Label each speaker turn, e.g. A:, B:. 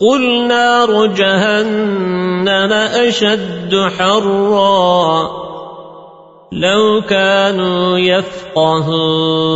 A: قل نار جهنم أشد حرا لو كانوا يفقهون